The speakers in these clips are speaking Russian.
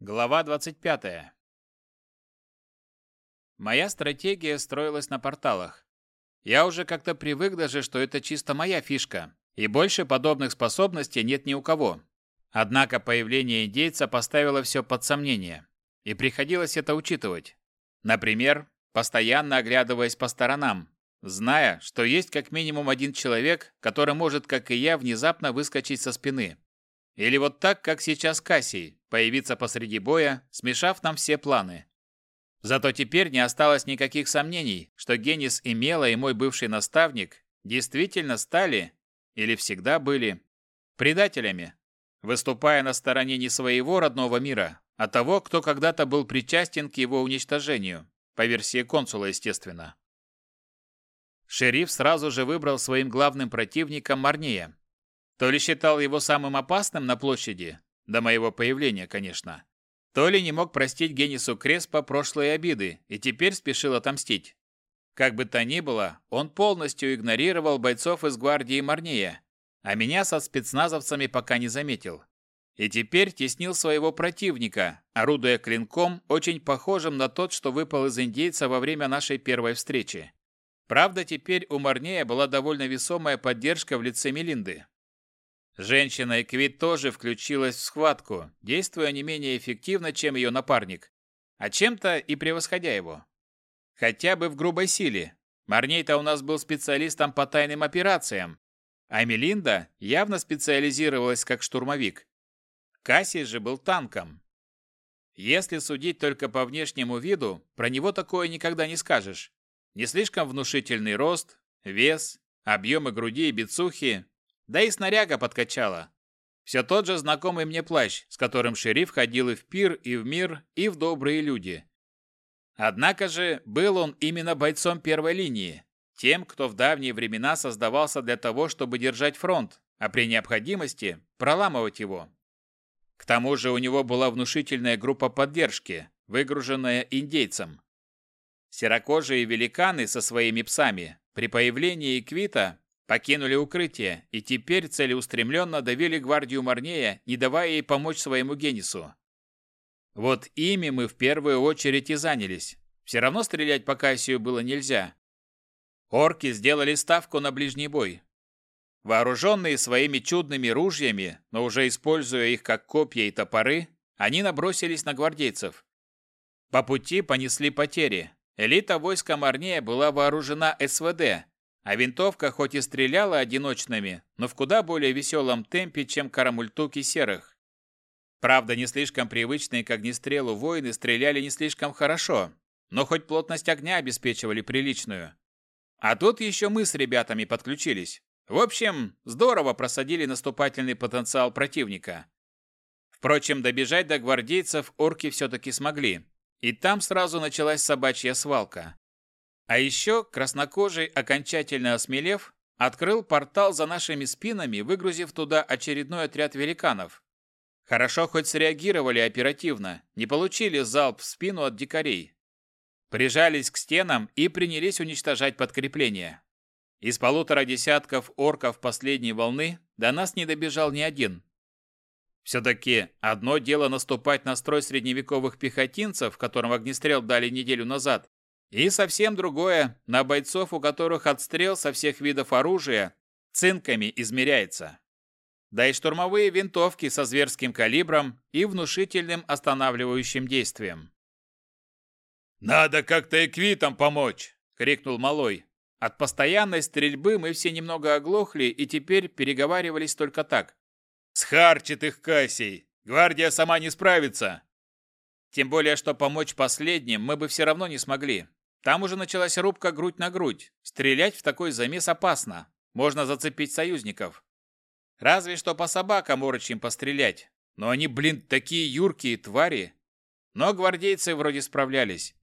Глава 25. Моя стратегия строилась на порталах. Я уже как-то привык даже, что это чисто моя фишка, и больше подобных способностей нет ни у кого. Однако появление индейца поставило все под сомнение, и приходилось это учитывать. Например, постоянно оглядываясь по сторонам, зная, что есть как минимум один человек, который может, как и я, внезапно выскочить со спины. Или вот так, как сейчас Кассий, появиться посреди боя, смешав нам все планы. Зато теперь не осталось никаких сомнений, что Генис и Мела и мой бывший наставник действительно стали, или всегда были, предателями, выступая на стороне не своего родного мира, а того, кто когда-то был причастен к его уничтожению, по версии консула, естественно. Шериф сразу же выбрал своим главным противником Марнея. То ли считал его самым опасным на площади, до моего появления, конечно. То ли не мог простить Генису Креспо прошлые обиды и теперь спешил отомстить. Как бы то ни было, он полностью игнорировал бойцов из гвардии Марнея, а меня со спецназовцами пока не заметил. И теперь теснил своего противника, орудуя клинком, очень похожим на тот, что выпал из индейца во время нашей первой встречи. Правда, теперь у Марнея была довольно весомая поддержка в лице Мелинды. Женщина Эквит тоже включилась в схватку, действуя не менее эффективно, чем ее напарник, а чем-то и превосходя его. Хотя бы в грубой силе. Марней-то у нас был специалистом по тайным операциям, а Мелинда явно специализировалась как штурмовик. Кассий же был танком. Если судить только по внешнему виду, про него такое никогда не скажешь. Не слишком внушительный рост, вес, объемы груди и бицухи, да и снаряга подкачала. Все тот же знакомый мне плащ, с которым шериф ходил и в пир, и в мир, и в добрые люди. Однако же был он именно бойцом первой линии, тем, кто в давние времена создавался для того, чтобы держать фронт, а при необходимости проламывать его. К тому же у него была внушительная группа поддержки, выгруженная индейцем. Серокожие великаны со своими псами при появлении Эквита покинули укрытие и теперь целеустремленно давили гвардию Марнея, не давая ей помочь своему Генису. Вот ими мы в первую очередь и занялись. Все равно стрелять по Кассию было нельзя. Орки сделали ставку на ближний бой. Вооруженные своими чудными ружьями, но уже используя их как копья и топоры, они набросились на гвардейцев. По пути понесли потери. Элита войска Марнея была вооружена СВД, а винтовка хоть и стреляла одиночными, но в куда более веселом темпе, чем карамультуки серых. Правда, не слишком привычные к огнестрелу воины стреляли не слишком хорошо, но хоть плотность огня обеспечивали приличную. А тут еще мы с ребятами подключились. В общем, здорово просадили наступательный потенциал противника. Впрочем, добежать до гвардейцев орки все-таки смогли. И там сразу началась собачья свалка. А еще краснокожий, окончательно осмелев, открыл портал за нашими спинами, выгрузив туда очередной отряд великанов. Хорошо хоть среагировали оперативно, не получили залп в спину от дикарей. Прижались к стенам и принялись уничтожать подкрепления. Из полутора десятков орков последней волны до нас не добежал ни один. Все-таки одно дело наступать на строй средневековых пехотинцев, которым огнестрел дали неделю назад, и совсем другое на бойцов, у которых отстрел со всех видов оружия цинками измеряется. Да и штурмовые винтовки со зверским калибром и внушительным останавливающим действием. «Надо как-то эквитам помочь!» — крикнул Малой. От постоянной стрельбы мы все немного оглохли и теперь переговаривались только так. «Схарчит их Кассий! Гвардия сама не справится!» Тем более, что помочь последним мы бы все равно не смогли. Там уже началась рубка грудь на грудь. Стрелять в такой замес опасно. Можно зацепить союзников. Разве что по собакам орочим пострелять. Но они, блин, такие юркие твари. Но гвардейцы вроде справлялись.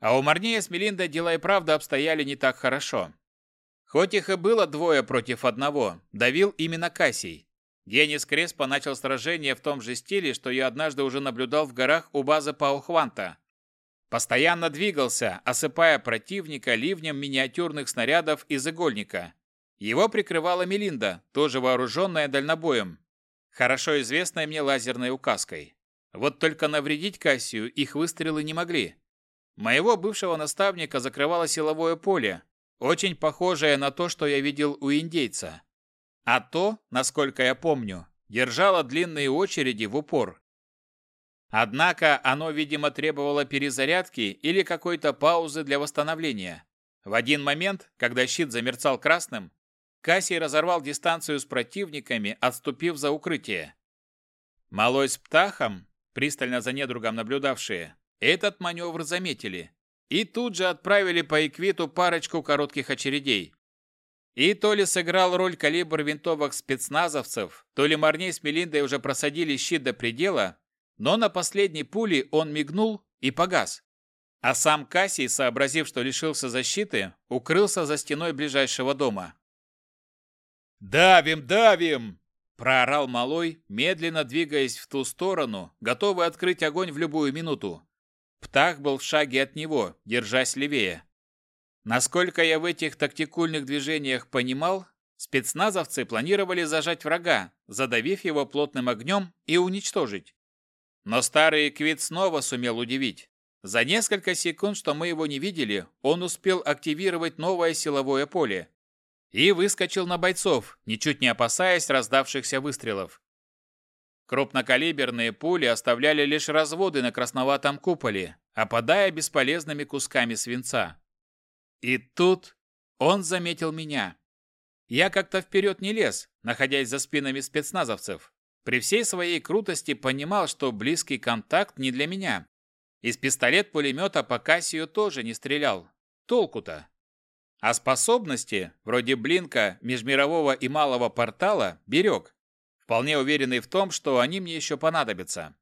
А у Марнея с Мелиндой дела и правда обстояли не так хорошо. Хоть их и было двое против одного, давил именно Кассий. Генис Креспо начал сражение в том же стиле, что я однажды уже наблюдал в горах у базы Паухванта. Постоянно двигался, осыпая противника ливнем миниатюрных снарядов из игольника. Его прикрывала Мелинда, тоже вооруженная дальнобоем, хорошо известной мне лазерной указкой. Вот только навредить Кассию их выстрелы не могли. Моего бывшего наставника закрывало силовое поле, очень похожее на то, что я видел у индейца. А то, насколько я помню, держало длинные очереди в упор. Однако оно, видимо, требовало перезарядки или какой-то паузы для восстановления. В один момент, когда щит замерцал красным, Кассий разорвал дистанцию с противниками, отступив за укрытие. Малой с Птахом, пристально за недругом наблюдавшие, этот маневр заметили и тут же отправили по Эквиту парочку коротких очередей. И то ли сыграл роль калибр винтовок спецназовцев, то ли Марней с Мелиндой уже просадили щит до предела, но на последней пуле он мигнул и погас. А сам Кассий, сообразив, что лишился защиты, укрылся за стеной ближайшего дома. «Давим, давим!» – проорал Малой, медленно двигаясь в ту сторону, готовый открыть огонь в любую минуту. Птах был в шаге от него, держась левее. Насколько я в этих тактикульных движениях понимал, спецназовцы планировали зажать врага, задавив его плотным огнем и уничтожить. Но старый Квит снова сумел удивить. За несколько секунд, что мы его не видели, он успел активировать новое силовое поле и выскочил на бойцов, ничуть не опасаясь раздавшихся выстрелов. Крупнокалиберные пули оставляли лишь разводы на красноватом куполе, опадая бесполезными кусками свинца. И тут он заметил меня. Я как-то вперед не лез, находясь за спинами спецназовцев. При всей своей крутости понимал, что близкий контакт не для меня. Из пистолет-пулемета по Кассию тоже не стрелял. Толку-то? А способности, вроде блинка, межмирового и малого портала, берег вполне уверенный в том, что они мне еще понадобятся.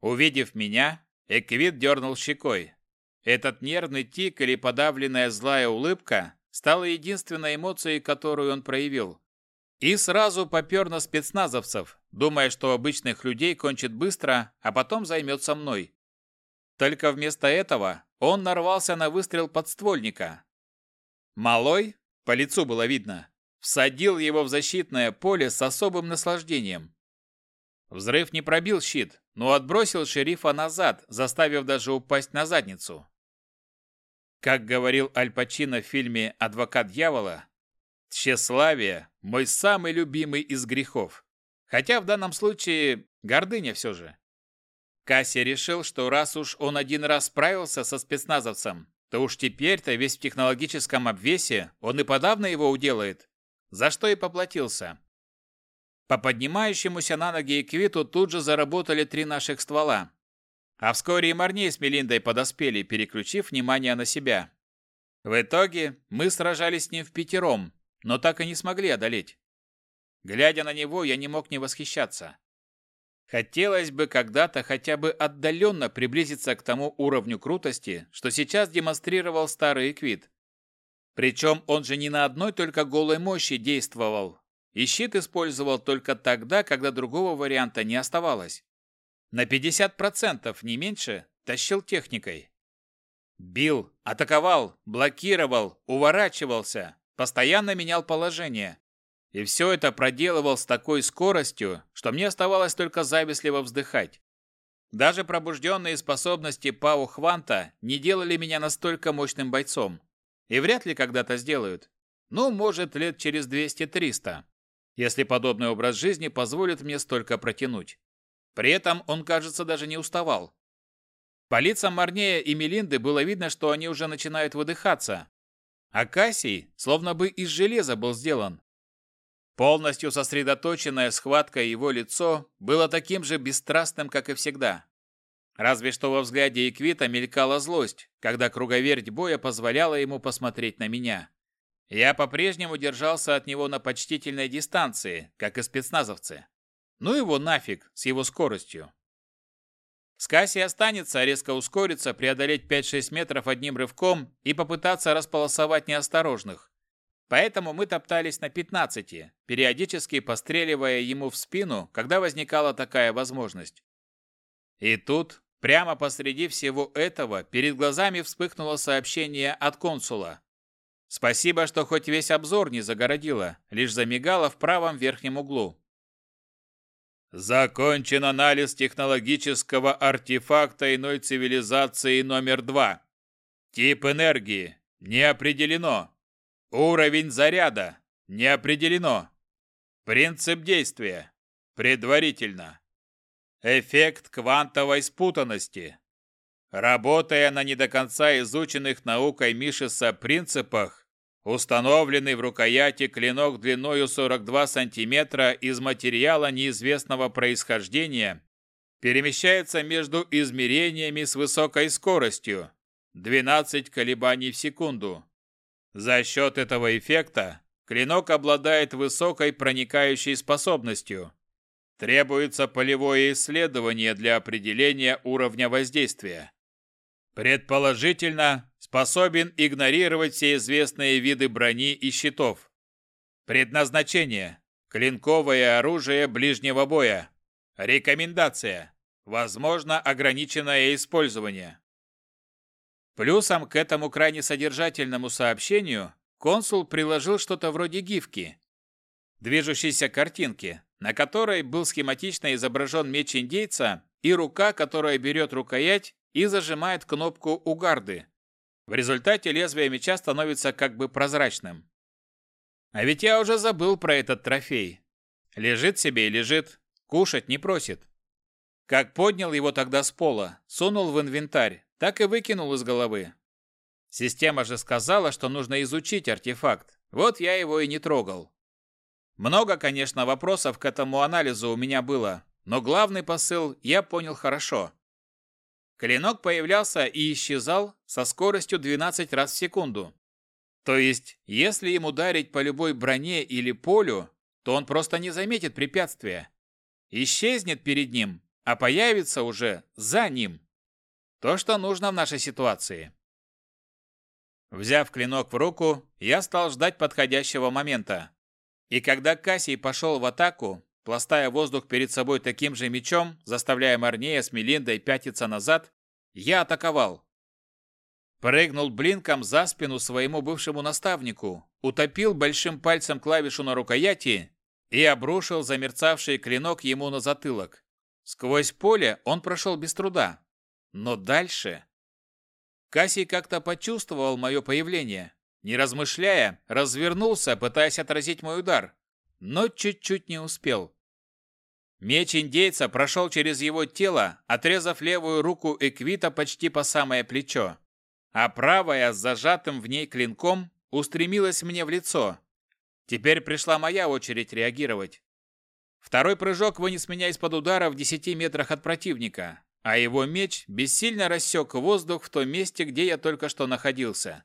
Увидев меня, Эквит дернул щекой. Этот нервный тик или подавленная злая улыбка стала единственной эмоцией, которую он проявил. И сразу попер на спецназовцев, думая, что обычных людей кончит быстро, а потом займется мной. Только вместо этого он нарвался на выстрел подствольника. Малой, по лицу было видно, всадил его в защитное поле с особым наслаждением. Взрыв не пробил щит, но отбросил шерифа назад, заставив даже упасть на задницу. Как говорил Аль Пачино в фильме «Адвокат дьявола», тщеславие – мой самый любимый из грехов. Хотя в данном случае гордыня все же. Касси решил, что раз уж он один раз справился со спецназовцем, то уж теперь-то весь в технологическом обвесе он и подавно его уделает за что и поплатился. По поднимающемуся на ноги Эквиту тут же заработали три наших ствола. А вскоре и Марней с Мелиндой подоспели, переключив внимание на себя. В итоге мы сражались с ним в пятером, но так и не смогли одолеть. Глядя на него, я не мог не восхищаться. Хотелось бы когда-то хотя бы отдаленно приблизиться к тому уровню крутости, что сейчас демонстрировал старый Эквит. Причем он же не на одной только голой мощи действовал. И щит использовал только тогда, когда другого варианта не оставалось. На 50% не меньше тащил техникой. Бил, атаковал, блокировал, уворачивался, постоянно менял положение. И все это проделывал с такой скоростью, что мне оставалось только завистливо вздыхать. Даже пробужденные способности Пау Хванта не делали меня настолько мощным бойцом. И вряд ли когда-то сделают. Ну, может, лет через 200-300, если подобный образ жизни позволит мне столько протянуть. При этом он, кажется, даже не уставал. По лицам Марнея и Мелинды было видно, что они уже начинают выдыхаться. А Кассий словно бы из железа был сделан. Полностью сосредоточенная схватка его лицо было таким же бесстрастным, как и всегда. Разве что во взгляде Эквита мелькала злость, когда круговерть боя позволяла ему посмотреть на меня. Я по-прежнему держался от него на почтительной дистанции, как и спецназовцы. Ну его нафиг с его скоростью. Скаси останется резко ускориться, преодолеть 5-6 метров одним рывком и попытаться располосовать неосторожных. Поэтому мы топтались на 15, периодически постреливая ему в спину, когда возникала такая возможность. И тут, прямо посреди всего этого, перед глазами вспыхнуло сообщение от консула. Спасибо, что хоть весь обзор не загородило, лишь замигало в правом верхнем углу. Закончен анализ технологического артефакта иной цивилизации номер два. Тип энергии не определено. Уровень заряда не определено. Принцип действия предварительно. Эффект квантовой спутанности. Работая на не до конца изученных наукой Мишеса принципах, Установленный в рукояти клинок длиною 42 сантиметра из материала неизвестного происхождения перемещается между измерениями с высокой скоростью 12 колебаний в секунду. За счет этого эффекта клинок обладает высокой проникающей способностью. Требуется полевое исследование для определения уровня воздействия. Предположительно, способен игнорировать все известные виды брони и щитов. Предназначение. Клинковое оружие ближнего боя. Рекомендация. Возможно, ограниченное использование. Плюсом к этому крайне содержательному сообщению консул приложил что-то вроде гифки, движущейся картинки, на которой был схематично изображен меч индейца и рука, которая берет рукоять и зажимает кнопку у гарды. В результате лезвие меча становится как бы прозрачным. А ведь я уже забыл про этот трофей. Лежит себе и лежит, кушать не просит. Как поднял его тогда с пола, сунул в инвентарь, так и выкинул из головы. Система же сказала, что нужно изучить артефакт. Вот я его и не трогал. Много, конечно, вопросов к этому анализу у меня было, но главный посыл я понял хорошо. Клинок появлялся и исчезал со скоростью 12 раз в секунду. То есть, если им ударить по любой броне или полю, то он просто не заметит препятствия. Исчезнет перед ним, а появится уже за ним. То, что нужно в нашей ситуации. Взяв клинок в руку, я стал ждать подходящего момента. И когда Кассий пошел в атаку, Пластая воздух перед собой таким же мечом, заставляя Марнея с Мелиндой пятиться назад, я атаковал. Прыгнул блинком за спину своему бывшему наставнику, утопил большим пальцем клавишу на рукояти и обрушил замерцавший клинок ему на затылок. Сквозь поле он прошел без труда. Но дальше... Кассий как-то почувствовал мое появление. Не размышляя, развернулся, пытаясь отразить мой удар но чуть-чуть не успел. Меч индейца прошел через его тело, отрезав левую руку Эквита почти по самое плечо, а правая с зажатым в ней клинком устремилась мне в лицо. Теперь пришла моя очередь реагировать. Второй прыжок вынес меня из-под удара в десяти метрах от противника, а его меч бессильно рассек воздух в том месте, где я только что находился.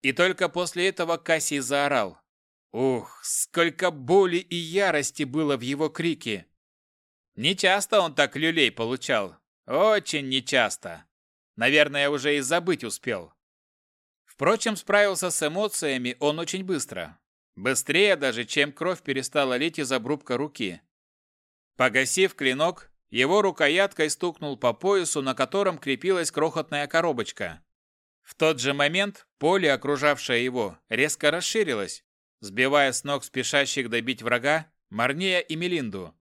И только после этого Кассий заорал. Ух, сколько боли и ярости было в его крике. Нечасто он так люлей получал. Очень нечасто. Наверное, уже и забыть успел. Впрочем, справился с эмоциями он очень быстро. Быстрее даже, чем кровь перестала лить из обрубка руки. Погасив клинок, его рукояткой стукнул по поясу, на котором крепилась крохотная коробочка. В тот же момент поле, окружавшее его, резко расширилось, сбивая с ног спешащих добить врага Марнея и Мелинду.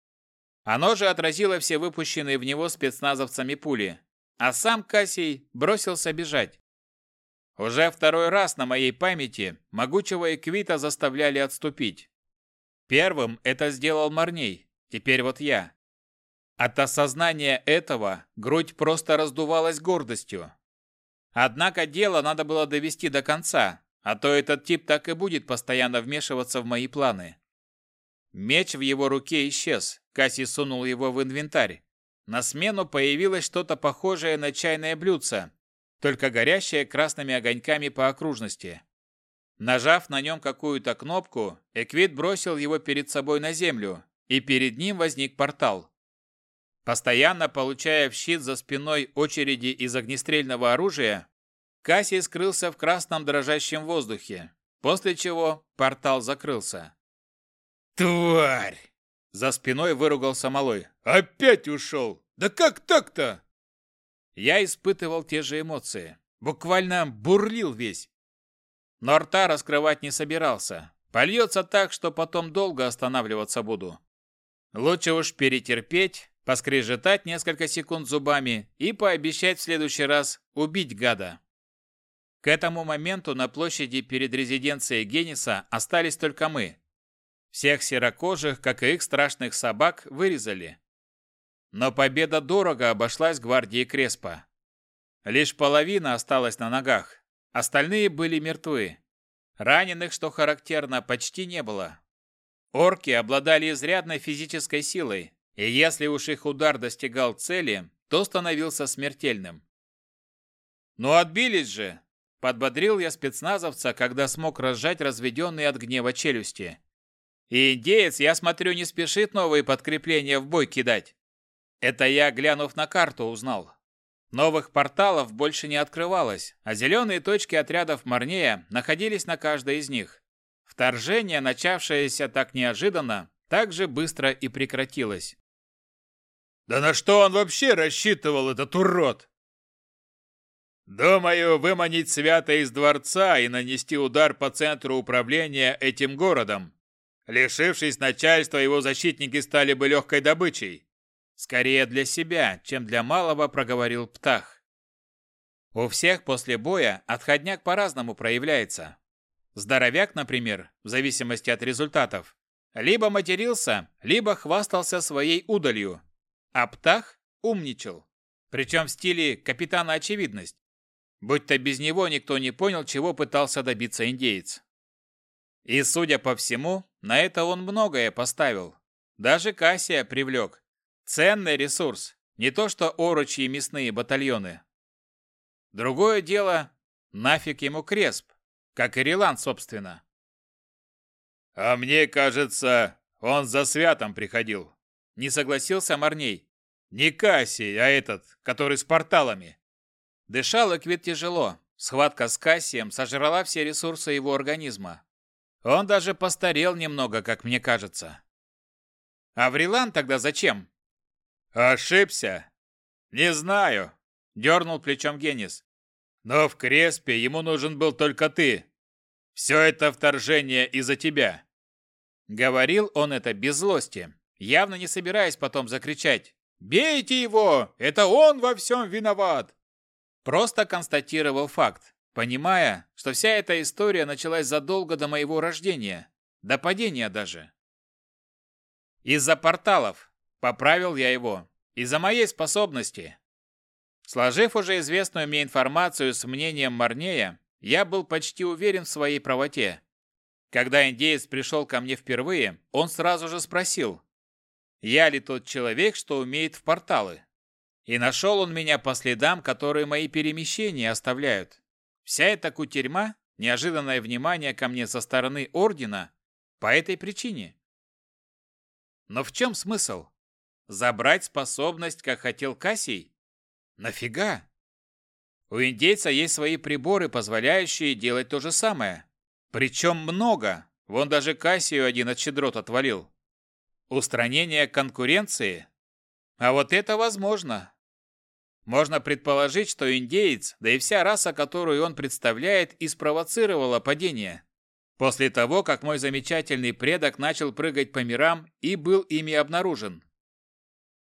Оно же отразило все выпущенные в него спецназовцами пули, а сам Кассий бросился бежать. Уже второй раз на моей памяти могучего Эквита заставляли отступить. Первым это сделал Марней, теперь вот я. От осознания этого грудь просто раздувалась гордостью. Однако дело надо было довести до конца, а то этот тип так и будет постоянно вмешиваться в мои планы. Меч в его руке исчез. Касси сунул его в инвентарь. На смену появилось что-то похожее на чайное блюдце, только горящее красными огоньками по окружности. Нажав на нем какую-то кнопку, Эквит бросил его перед собой на землю, и перед ним возник портал. Постоянно получая в щит за спиной очереди из огнестрельного оружия, Кассий скрылся в красном дрожащем воздухе, после чего портал закрылся. «Тварь!» За спиной выругался малой. «Опять ушел! Да как так-то?» Я испытывал те же эмоции. Буквально бурлил весь. Но рта раскрывать не собирался. Польется так, что потом долго останавливаться буду. Лучше уж перетерпеть, поскрежетать несколько секунд зубами и пообещать в следующий раз убить гада. К этому моменту на площади перед резиденцией Гениса остались только мы. Всех серокожих, как и их страшных собак, вырезали. Но победа дорого обошлась гвардии Креспа. Лишь половина осталась на ногах, остальные были мертвы. Раненых, что характерно, почти не было. Орки обладали изрядной физической силой, и если уж их удар достигал цели, то становился смертельным. «Ну отбились же!» – подбодрил я спецназовца, когда смог разжать разведенные от гнева челюсти. «И индеец, я смотрю, не спешит новые подкрепления в бой кидать. Это я, глянув на карту, узнал. Новых порталов больше не открывалось, а зеленые точки отрядов Марнея находились на каждой из них. Вторжение, начавшееся так неожиданно, так же быстро и прекратилось. «Да на что он вообще рассчитывал, этот урод?» «Думаю, выманить Свята из дворца и нанести удар по центру управления этим городом. Лишившись начальства, его защитники стали бы легкой добычей. Скорее для себя, чем для малого, проговорил Птах. У всех после боя отходняк по-разному проявляется. Здоровяк, например, в зависимости от результатов, либо матерился, либо хвастался своей удалью, а Птах умничал, причем в стиле капитана очевидность. Будь-то без него никто не понял, чего пытался добиться индеец. И, судя по всему, на это он многое поставил. Даже Кассия привлек, Ценный ресурс, не то что орочьи мясные батальоны. Другое дело, нафиг ему Кресп, как и Рилан, собственно. А мне кажется, он за святом приходил. Не согласился Марней. Не Кассий, а этот, который с порталами. Дышал Эквит тяжело. Схватка с Кассием сожрала все ресурсы его организма. Он даже постарел немного, как мне кажется. А Врилан тогда зачем? Ошибся? Не знаю, дернул плечом Генис. Но в Креспе ему нужен был только ты. Все это вторжение из-за тебя. Говорил он это без злости, явно не собираясь потом закричать «Бейте его! Это он во всем виноват!» Просто констатировал факт, понимая, что вся эта история началась задолго до моего рождения, до падения даже. Из-за порталов, Поправил я его. Из-за моей способности. Сложив уже известную мне информацию с мнением Марнея, я был почти уверен в своей правоте. Когда индеец пришел ко мне впервые, он сразу же спросил, я ли тот человек, что умеет в порталы. И нашел он меня по следам, которые мои перемещения оставляют. Вся эта кутерьма, неожиданное внимание ко мне со стороны Ордена, по этой причине. Но в чем смысл? Забрать способность, как хотел Кассий? Нафига? У индейца есть свои приборы, позволяющие делать то же самое. Причем много. Вон даже Кассию один от щедрот отвалил. Устранение конкуренции? А вот это возможно. Можно предположить, что индеец, да и вся раса, которую он представляет, и спровоцировала падение. После того, как мой замечательный предок начал прыгать по мирам и был ими обнаружен.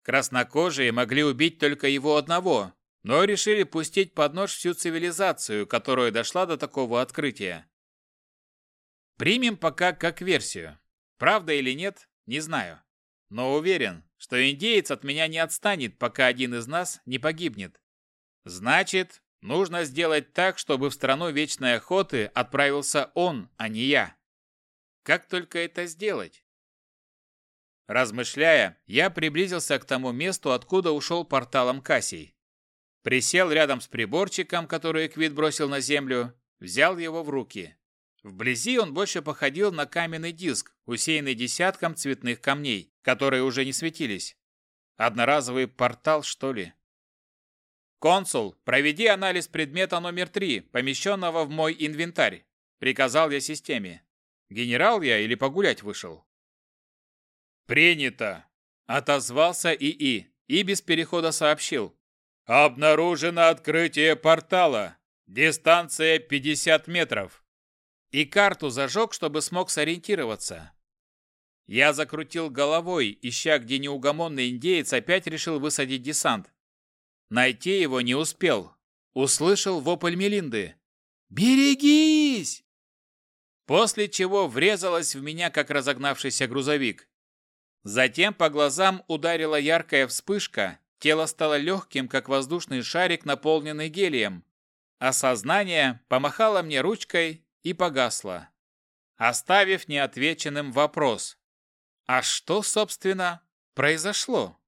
Краснокожие могли убить только его одного, но решили пустить под нож всю цивилизацию, которая дошла до такого открытия. Примем пока как версию. Правда или нет, не знаю. Но уверен, что индеец от меня не отстанет, пока один из нас не погибнет. Значит, нужно сделать так, чтобы в страну вечной охоты отправился он, а не я. Как только это сделать? Размышляя, я приблизился к тому месту, откуда ушел порталом Кассий. Присел рядом с приборчиком, который Эквит бросил на землю, взял его в руки. Вблизи он больше походил на каменный диск, усеянный десятком цветных камней, которые уже не светились. Одноразовый портал, что ли? «Консул, проведи анализ предмета номер три, помещенного в мой инвентарь», — приказал я системе. Генерал я или погулять вышел? «Принято!» – отозвался ИИ и без перехода сообщил. «Обнаружено открытие портала. Дистанция 50 метров». И карту зажег, чтобы смог сориентироваться. Я закрутил головой, ища, где неугомонный индеец опять решил высадить десант. Найти его не успел. Услышал вопль Мелинды. «Берегись!» После чего врезалась в меня, как разогнавшийся грузовик. Затем по глазам ударила яркая вспышка, тело стало легким, как воздушный шарик, наполненный гелием, а сознание помахало мне ручкой и погасло, оставив неотвеченным вопрос. А что, собственно, произошло?